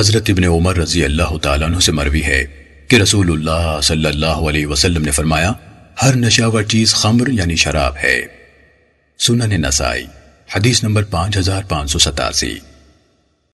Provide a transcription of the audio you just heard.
حضرت ابن عمر رضی اللہ تعالیٰ عنہ سے مروی ہے کہ رسول اللہ صلی اللہ علیہ وسلم نے فرمایا، ہر نشاور چیز خمر یعنی شراب ہے۔ سنن نسائی، حدیث نمبر پانچ ہزار پانچ سو ستاسی۔